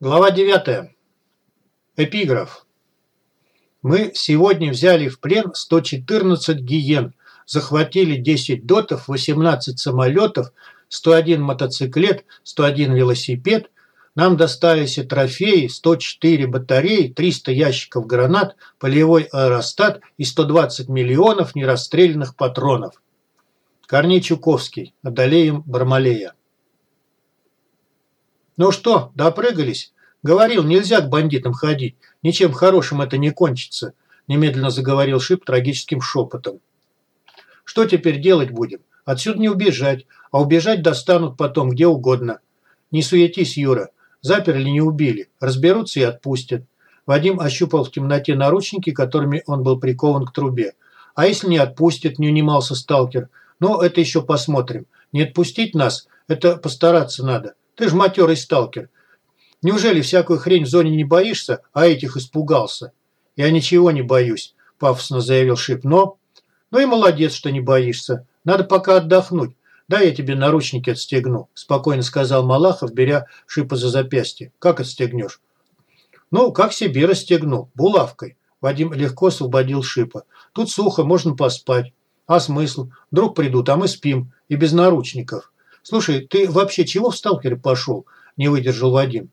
Глава 9. Эпиграф. Мы сегодня взяли в плен 114 гиен, захватили 10 дотов, 18 самолетов, 101 мотоциклет, 101 велосипед. Нам достались и трофеи, 104 батареи, 300 ящиков гранат, полевой аэростат и 120 миллионов нерастрелянных патронов. Корней Чуковский. Одолеем Бармалея. «Ну что, допрыгались? Говорил, нельзя к бандитам ходить. Ничем хорошим это не кончится», – немедленно заговорил Шип трагическим шепотом. «Что теперь делать будем? Отсюда не убежать, а убежать достанут потом где угодно. Не суетись, Юра. Заперли, не убили. Разберутся и отпустят». Вадим ощупал в темноте наручники, которыми он был прикован к трубе. «А если не отпустят?» – не унимался сталкер. «Ну, это еще посмотрим. Не отпустить нас – это постараться надо. Ты ж матерый сталкер. Неужели всякую хрень в зоне не боишься, а этих испугался? Я ничего не боюсь, пафосно заявил Шип. Но... Ну и молодец, что не боишься. Надо пока отдохнуть. Да, я тебе наручники отстегну, спокойно сказал Малахов, беря Шипа за запястье. Как отстегнешь? Ну, как себе расстегну, булавкой. Вадим легко освободил Шипа. Тут сухо, можно поспать. А смысл? Вдруг придут, а мы спим. И без наручников. «Слушай, ты вообще чего в сталкере пошел?» – не выдержал Вадим.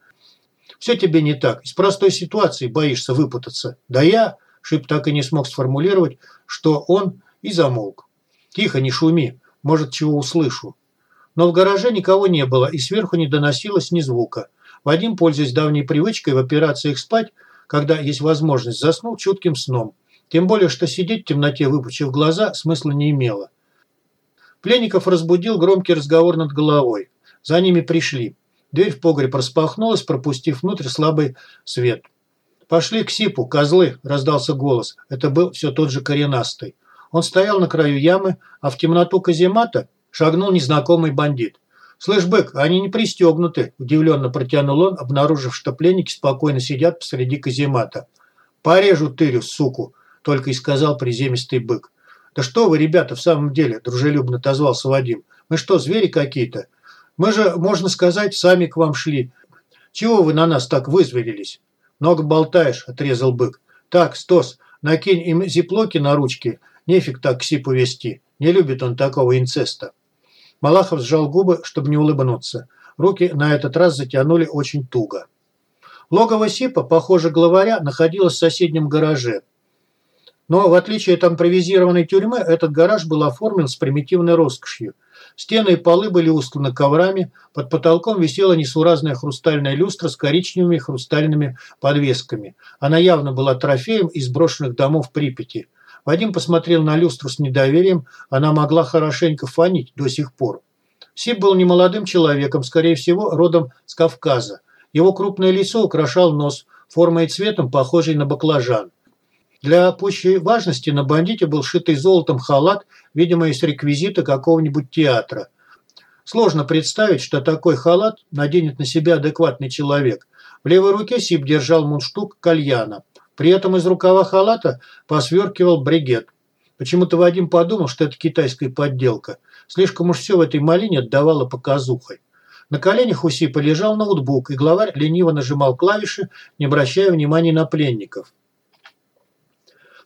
«Все тебе не так. Из простой ситуации боишься выпутаться. Да я...» – Шип так и не смог сформулировать, что он и замолк. «Тихо, не шуми. Может, чего услышу». Но в гараже никого не было, и сверху не доносилось ни звука. Вадим, пользуясь давней привычкой в операциях спать, когда есть возможность, заснул чутким сном. Тем более, что сидеть в темноте, выпучив глаза, смысла не имело. Пленников разбудил громкий разговор над головой. За ними пришли. Дверь в погреб распахнулась, пропустив внутрь слабый свет. «Пошли к Сипу, козлы!» – раздался голос. Это был все тот же коренастый. Он стоял на краю ямы, а в темноту каземата шагнул незнакомый бандит. «Слышь, бык, они не пристегнуты», – удивленно протянул он, обнаружив, что пленники спокойно сидят посреди каземата. «Порежу тырю, суку», – только и сказал приземистый бык. «Да что вы, ребята, в самом деле?» – дружелюбно отозвался Вадим. «Мы что, звери какие-то? Мы же, можно сказать, сами к вам шли. Чего вы на нас так вызверились?» «Много болтаешь», – отрезал бык. «Так, Стос, накинь им зиплоки на ручки. Нефиг так к Сипу вести. Не любит он такого инцеста». Малахов сжал губы, чтобы не улыбнуться. Руки на этот раз затянули очень туго. Логово Сипа, похоже, главаря, находилось в соседнем гараже – но, в отличие от импровизированной тюрьмы, этот гараж был оформлен с примитивной роскошью. Стены и полы были устланы коврами, под потолком висела несуразная хрустальная люстра с коричневыми хрустальными подвесками. Она явно была трофеем из брошенных домов Припяти. Вадим посмотрел на люстру с недоверием, она могла хорошенько фонить до сих пор. Сип был немолодым человеком, скорее всего, родом с Кавказа. Его крупное лицо украшал нос, формой и цветом похожий на баклажан. Для пущей важности на бандите был шитый золотом халат, видимо, из реквизита какого-нибудь театра. Сложно представить, что такой халат наденет на себя адекватный человек. В левой руке Сип держал мундштук кальяна. При этом из рукава халата посверкивал бригет. Почему-то Вадим подумал, что это китайская подделка. Слишком уж все в этой малине отдавало показухой. На коленях у Сипа лежал ноутбук, и главарь лениво нажимал клавиши, не обращая внимания на пленников.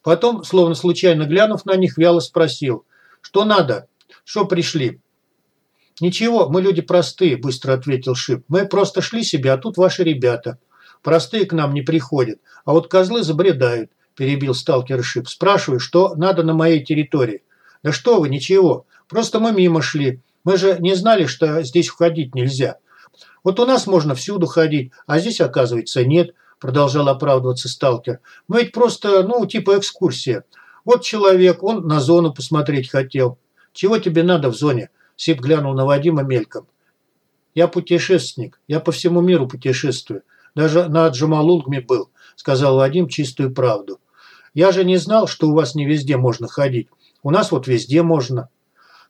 Потом, словно случайно глянув на них, вяло спросил. «Что надо? Что пришли?» «Ничего, мы люди простые», – быстро ответил Шип. «Мы просто шли себе, а тут ваши ребята. Простые к нам не приходят, а вот козлы забредают», – перебил сталкер Шип. «Спрашиваю, что надо на моей территории?» «Да что вы, ничего. Просто мы мимо шли. Мы же не знали, что здесь входить нельзя. Вот у нас можно всюду ходить, а здесь, оказывается, нет продолжал оправдываться сталкер. Мы ведь просто, ну, типа экскурсия. Вот человек, он на зону посмотреть хотел. Чего тебе надо в зоне? Сип глянул на Вадима мельком. Я путешественник, я по всему миру путешествую. Даже на Джамалунгме был, сказал Вадим чистую правду. Я же не знал, что у вас не везде можно ходить. У нас вот везде можно.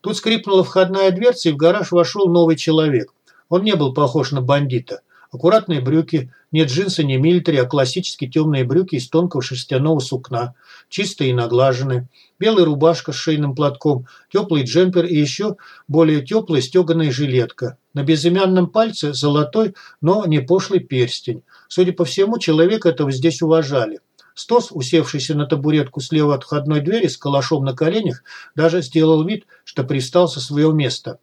Тут скрипнула входная дверца, и в гараж вошел новый человек. Он не был похож на бандита. Аккуратные брюки, не джинсы, не милитари, а классические темные брюки из тонкого шерстяного сукна, чистые и наглаженные, белая рубашка с шейным платком, теплый джемпер и еще более теплая стеганая жилетка. На безымянном пальце золотой, но не пошлый перстень. Судя по всему, человека этого здесь уважали. Стос, усевшийся на табуретку слева от входной двери с калашом на коленях, даже сделал вид, что пристал со своего места.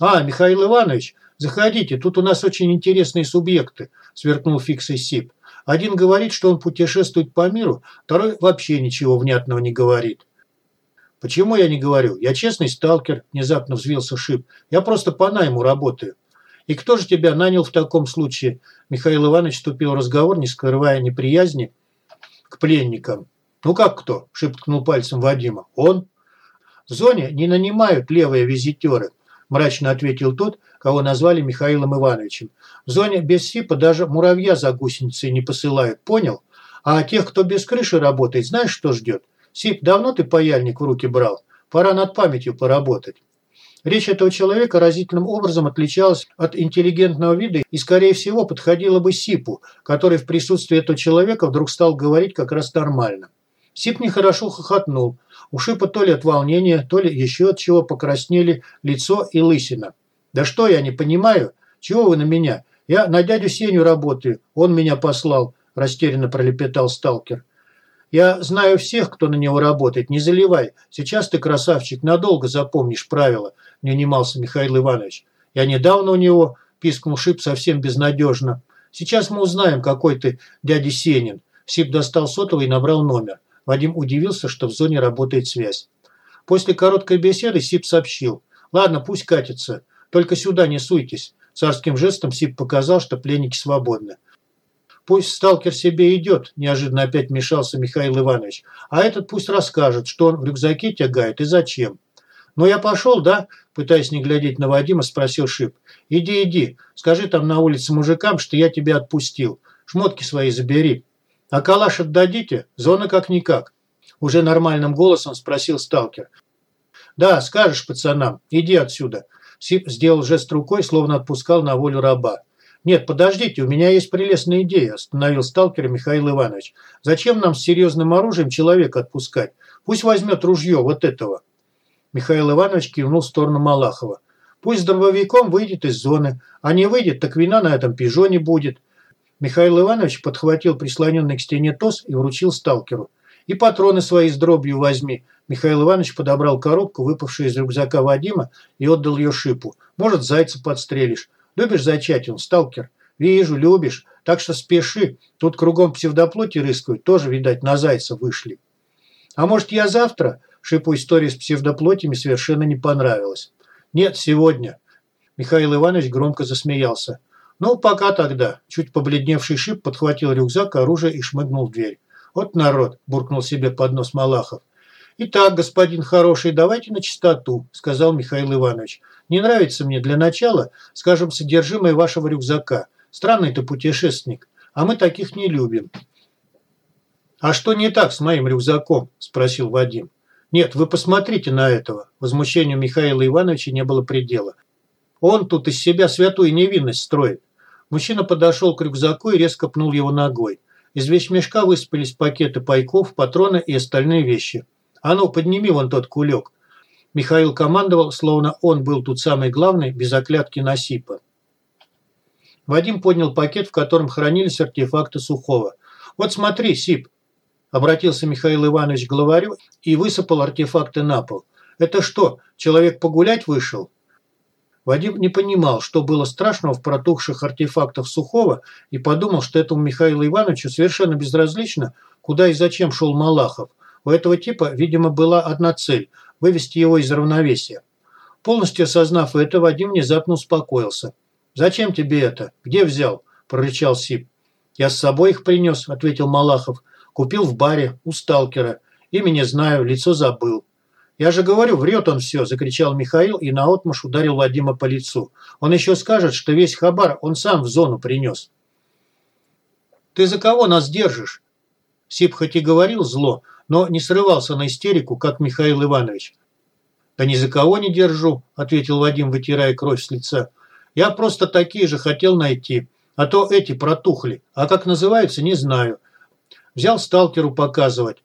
«А, Михаил Иванович, заходите, тут у нас очень интересные субъекты», – сверкнул Фиксой Сип. «Один говорит, что он путешествует по миру, второй вообще ничего внятного не говорит». «Почему я не говорю? Я честный сталкер», – внезапно взвился Шип. «Я просто по найму работаю». «И кто же тебя нанял в таком случае?» Михаил Иванович вступил в разговор, не скрывая неприязни к пленникам. «Ну как кто?» – Шип ткнул пальцем Вадима. «Он?» «В зоне не нанимают левые визитеры мрачно ответил тот, кого назвали Михаилом Ивановичем. В зоне без СИПа даже муравья за гусеницей не посылают, понял? А тех, кто без крыши работает, знаешь, что ждет? СИП, давно ты паяльник в руки брал? Пора над памятью поработать. Речь этого человека разительным образом отличалась от интеллигентного вида и, скорее всего, подходила бы Сипу, который в присутствии этого человека вдруг стал говорить как раз нормально. Сип нехорошо хохотнул. У Шипа то ли от волнения, то ли еще от чего покраснели лицо и лысина. «Да что я не понимаю? Чего вы на меня? Я на дядю Сеню работаю. Он меня послал», – растерянно пролепетал сталкер. «Я знаю всех, кто на него работает. Не заливай. Сейчас ты, красавчик, надолго запомнишь правила», – не унимался Михаил Иванович. «Я недавно у него», – пискнул Шип совсем безнадежно. «Сейчас мы узнаем, какой ты дядя Сенин». Сип достал сотовый и набрал номер. Вадим удивился, что в зоне работает связь. После короткой беседы Сип сообщил. «Ладно, пусть катится. Только сюда не суйтесь». Царским жестом Сип показал, что пленники свободны. «Пусть сталкер себе идет», – неожиданно опять вмешался Михаил Иванович. «А этот пусть расскажет, что он в рюкзаке тягает и зачем». «Ну я пошел, да?» – пытаясь не глядеть на Вадима, спросил Шип. «Иди, иди. Скажи там на улице мужикам, что я тебя отпустил. Шмотки свои забери». «А калаш отдадите? Зона как-никак». Уже нормальным голосом спросил сталкер. «Да, скажешь пацанам. Иди отсюда». Сип сделал жест рукой, словно отпускал на волю раба. «Нет, подождите, у меня есть прелестная идея», – остановил сталкера Михаил Иванович. «Зачем нам с серьезным оружием человека отпускать? Пусть возьмет ружье вот этого». Михаил Иванович кивнул в сторону Малахова. «Пусть с дробовиком выйдет из зоны, а не выйдет, так вина на этом пижоне будет. Михаил Иванович подхватил прислоненный к стене тос и вручил сталкеру. «И патроны свои с дробью возьми». Михаил Иванович подобрал коробку, выпавшую из рюкзака Вадима, и отдал ее шипу. «Может, зайца подстрелишь. Любишь зачатин, сталкер?» «Вижу, любишь. Так что спеши. Тут кругом псевдоплоти рыскают. Тоже, видать, на зайца вышли». «А может, я завтра?» Шипу история с псевдоплотями совершенно не понравилась. «Нет, сегодня». Михаил Иванович громко засмеялся. «Ну, пока тогда». Чуть побледневший шип подхватил рюкзак, оружие и шмыгнул в дверь. «Вот народ», – буркнул себе под нос Малахов. «Итак, господин хороший, давайте на чистоту», – сказал Михаил Иванович. «Не нравится мне для начала, скажем, содержимое вашего рюкзака. Странный ты путешественник, а мы таких не любим». «А что не так с моим рюкзаком?» – спросил Вадим. «Нет, вы посмотрите на этого». Возмущению Михаила Ивановича не было предела. «Он тут из себя святую невинность строит. Мужчина подошел к рюкзаку и резко пнул его ногой. Из вещмешка высыпались пакеты пайков, патроны и остальные вещи. «А ну, подними вон тот кулек». Михаил командовал, словно он был тут самый главный, без оклятки Насипа. Вадим поднял пакет, в котором хранились артефакты Сухого. «Вот смотри, Сип!» Обратился Михаил Иванович к главарю и высыпал артефакты на пол. «Это что, человек погулять вышел?» Вадим не понимал, что было страшного в протухших артефактах Сухого и подумал, что этому Михаилу Ивановичу совершенно безразлично, куда и зачем шел Малахов. У этого типа, видимо, была одна цель – вывести его из равновесия. Полностью осознав это, Вадим внезапно успокоился. «Зачем тебе это? Где взял?» – прорычал Сип. «Я с собой их принес», – ответил Малахов. «Купил в баре, у сталкера. Имя знаю, лицо забыл». «Я же говорю, врет он все!» – закричал Михаил и наотмашь ударил Вадима по лицу. «Он еще скажет, что весь хабар он сам в зону принес». «Ты за кого нас держишь?» Сип хоть и говорил зло, но не срывался на истерику, как Михаил Иванович. «Да ни за кого не держу», – ответил Вадим, вытирая кровь с лица. «Я просто такие же хотел найти. А то эти протухли, а как называются, не знаю. Взял сталкеру показывать.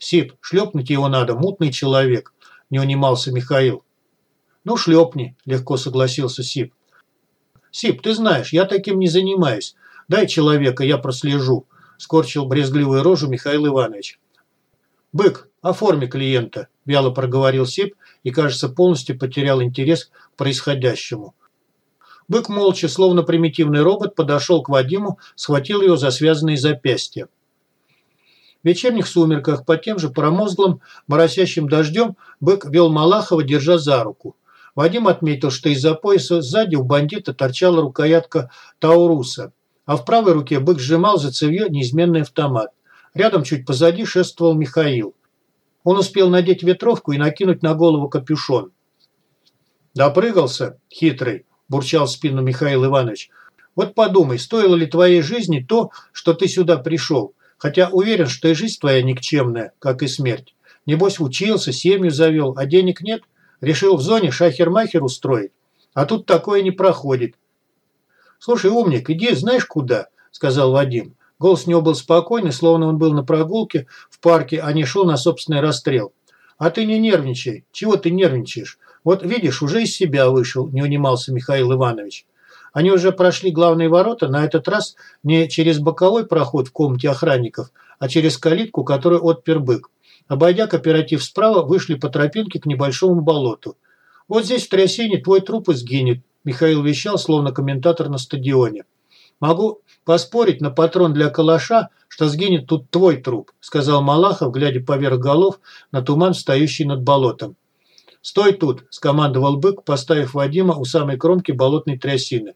Сип, шлепнуть его надо, мутный человек, не унимался Михаил. Ну, шлепни, легко согласился Сип. Сип, ты знаешь, я таким не занимаюсь. Дай человека, я прослежу, скорчил брезгливую рожу Михаил Иванович. Бык, оформи клиента, вяло проговорил Сип и, кажется, полностью потерял интерес к происходящему. Бык молча, словно примитивный робот, подошел к Вадиму, схватил его за связанные запястья. В вечерних сумерках под тем же промозглым, моросящим дождем бык вел Малахова, держа за руку. Вадим отметил, что из-за пояса сзади у бандита торчала рукоятка Тауруса, а в правой руке бык сжимал за цевье неизменный автомат. Рядом, чуть позади, шествовал Михаил. Он успел надеть ветровку и накинуть на голову капюшон. «Допрыгался, хитрый», – бурчал в спину Михаил Иванович. «Вот подумай, стоило ли твоей жизни то, что ты сюда пришел? Хотя уверен, что и жизнь твоя никчемная, как и смерть. Небось, учился, семью завел, а денег нет? Решил в зоне шахер-махер устроить? А тут такое не проходит». «Слушай, умник, иди знаешь куда?» – сказал Вадим. Голос у него был спокойный, словно он был на прогулке в парке, а не шел на собственный расстрел. «А ты не нервничай. Чего ты нервничаешь? Вот видишь, уже из себя вышел», – не унимался Михаил Иванович. Они уже прошли главные ворота, на этот раз не через боковой проход в комнате охранников, а через калитку, которую отпер бык. Обойдя кооператив справа, вышли по тропинке к небольшому болоту. «Вот здесь в трясине твой труп и сгинет», – Михаил вещал, словно комментатор на стадионе. «Могу поспорить на патрон для калаша, что сгинет тут твой труп», сказал Малахов, глядя поверх голов на туман, стоящий над болотом. «Стой тут!» – скомандовал бык, поставив Вадима у самой кромки болотной трясины.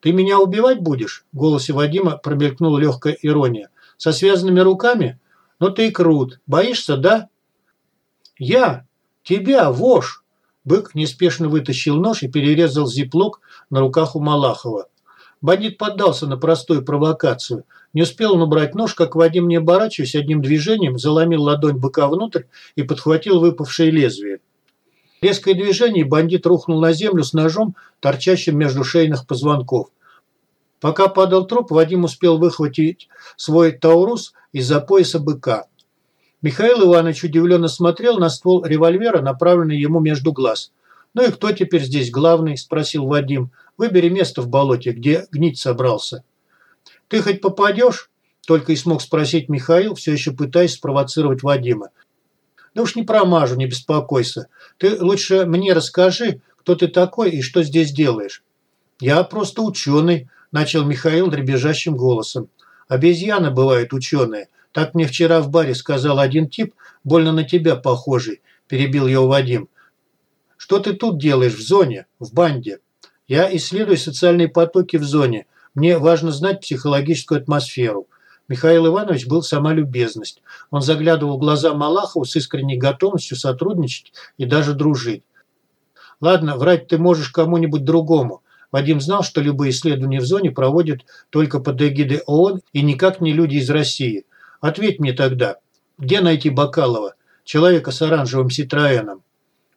«Ты меня убивать будешь?» – в голосе Вадима промелькнула легкая ирония. «Со связанными руками? Ну ты и крут. Боишься, да?» «Я? Тебя, вошь!» Бык неспешно вытащил нож и перерезал зиплок на руках у Малахова. Бандит поддался на простую провокацию. Не успел он убрать нож, как Вадим, не оборачиваясь, одним движением заломил ладонь быка внутрь и подхватил выпавшее лезвие. Резкое движение, бандит рухнул на землю с ножом, торчащим между шейных позвонков. Пока падал труп, Вадим успел выхватить свой таурус из-за пояса быка. Михаил Иванович удивленно смотрел на ствол револьвера, направленный ему между глаз. «Ну и кто теперь здесь главный?» – спросил Вадим. Выбери место в болоте, где гнить собрался. Ты хоть попадешь? Только и смог спросить Михаил, все еще пытаясь спровоцировать Вадима. Да уж не промажу, не беспокойся. Ты лучше мне расскажи, кто ты такой и что здесь делаешь. Я просто ученый, начал Михаил дребезжащим голосом. Обезьяны бывают ученые. Так мне вчера в баре сказал один тип, больно на тебя похожий, перебил его Вадим. Что ты тут делаешь в зоне, в банде? Я исследую социальные потоки в зоне. Мне важно знать психологическую атмосферу. Михаил Иванович был сама любезность. Он заглядывал в глаза Малахову с искренней готовностью сотрудничать и даже дружить. Ладно, врать ты можешь кому-нибудь другому. Вадим знал, что любые исследования в зоне проводят только под эгидой ООН и никак не люди из России. Ответь мне тогда, где найти Бакалова, человека с оранжевым Ситроэном?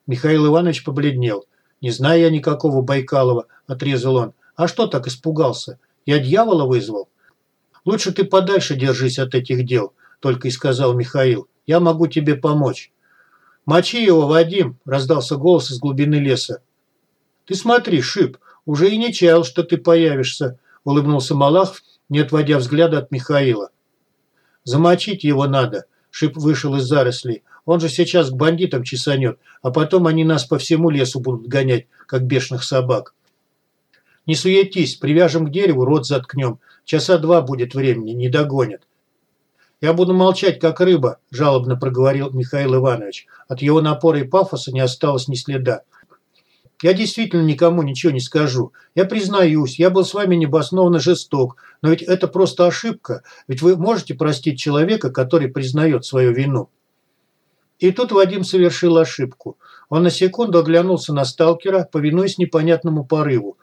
Михаил Иванович побледнел. «Не знаю я никакого Байкалова», – отрезал он. «А что так испугался? Я дьявола вызвал?» «Лучше ты подальше держись от этих дел», – только и сказал Михаил. «Я могу тебе помочь». «Мочи его, Вадим!» – раздался голос из глубины леса. «Ты смотри, Шип, уже и не чаял, что ты появишься», – улыбнулся Малахов, не отводя взгляда от Михаила. «Замочить его надо», – Шип вышел из зарослей. Он же сейчас к бандитам чесанет, а потом они нас по всему лесу будут гонять, как бешеных собак. Не суетись, привяжем к дереву, рот заткнем. Часа два будет времени, не догонят. Я буду молчать, как рыба, жалобно проговорил Михаил Иванович. От его напора и пафоса не осталось ни следа. Я действительно никому ничего не скажу. Я признаюсь, я был с вами небоснованно жесток, но ведь это просто ошибка. Ведь вы можете простить человека, который признает свою вину. И тут Вадим совершил ошибку. Он на секунду оглянулся на сталкера, повинуясь непонятному порыву.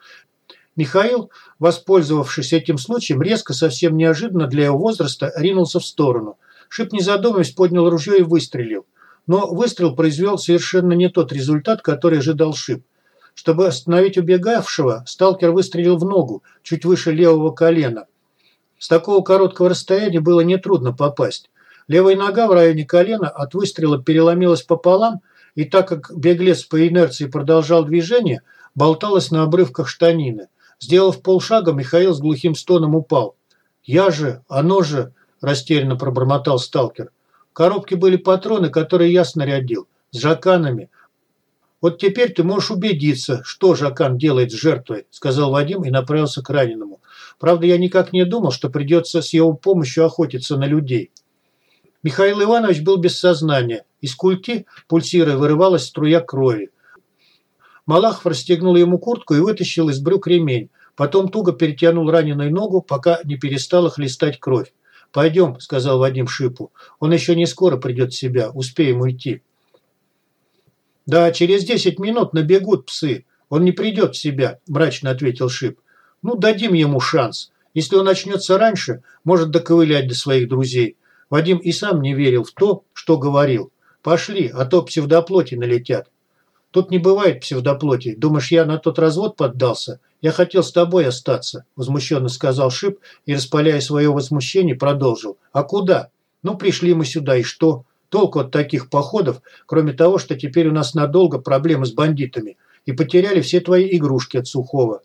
Михаил, воспользовавшись этим случаем, резко, совсем неожиданно для его возраста, ринулся в сторону. Шип, не задумываясь, поднял ружье и выстрелил. Но выстрел произвел совершенно не тот результат, который ожидал Шип. Чтобы остановить убегавшего, сталкер выстрелил в ногу, чуть выше левого колена. С такого короткого расстояния было нетрудно попасть. Левая нога в районе колена от выстрела переломилась пополам, и так как беглец по инерции продолжал движение, болталась на обрывках штанины. Сделав полшага, Михаил с глухим стоном упал. «Я же, оно же!» – растерянно пробормотал сталкер. В коробке были патроны, которые я снарядил, с жаканами. «Вот теперь ты можешь убедиться, что жакан делает с жертвой», – сказал Вадим и направился к раненому. «Правда, я никак не думал, что придется с его помощью охотиться на людей». Михаил Иванович был без сознания. Из культи, пульсируя, вырывалась струя крови. Малахов расстегнул ему куртку и вытащил из брюк ремень. Потом туго перетянул раненую ногу, пока не перестала хлестать кровь. «Пойдем», – сказал Вадим Шипу. «Он еще не скоро придет в себя. Успеем уйти». «Да, через десять минут набегут псы. Он не придет в себя», – мрачно ответил Шип. «Ну, дадим ему шанс. Если он начнется раньше, может доковылять до своих друзей». Вадим и сам не верил в то, что говорил. «Пошли, а то псевдоплоти налетят». «Тут не бывает псевдоплоти. Думаешь, я на тот развод поддался? Я хотел с тобой остаться», – возмущенно сказал Шип и, распаляя свое возмущение, продолжил. «А куда? Ну, пришли мы сюда, и что? Толку от таких походов, кроме того, что теперь у нас надолго проблемы с бандитами, и потеряли все твои игрушки от Сухого».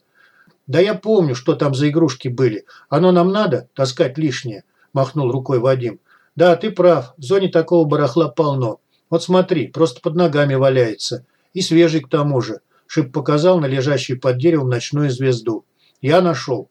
«Да я помню, что там за игрушки были. Оно нам надо, таскать лишнее», – махнул рукой Вадим. «Да, ты прав. В зоне такого барахла полно. Вот смотри, просто под ногами валяется». И свежий к тому же. Шип показал на лежащую под деревом ночную звезду. Я нашел.